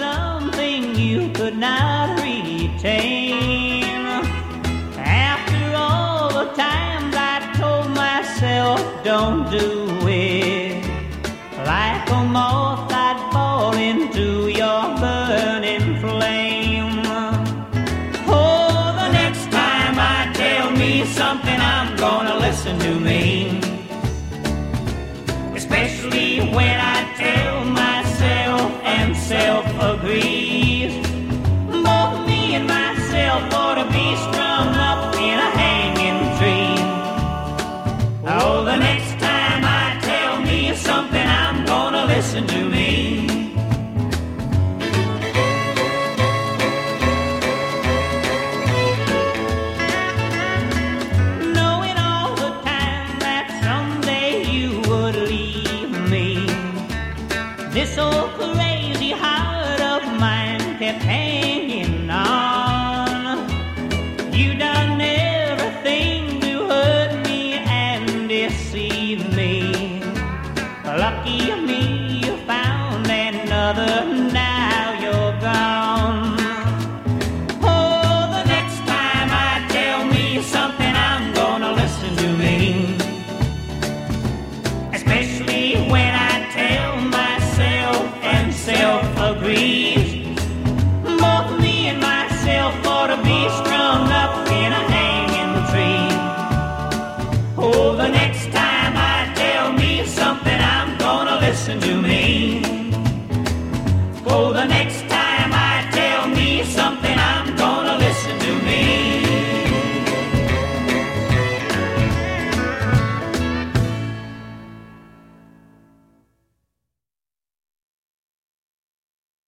something you could not retain. After all the times I told myself, don't do it. Like a moth, I'd fall into your burning flame. Oh, the next time I tell me something, I'm gonna listen to me. Especially when I This old crazy heart of mine kept hanging on. You done everything to hurt me and deceive me. Lucky me, you found another.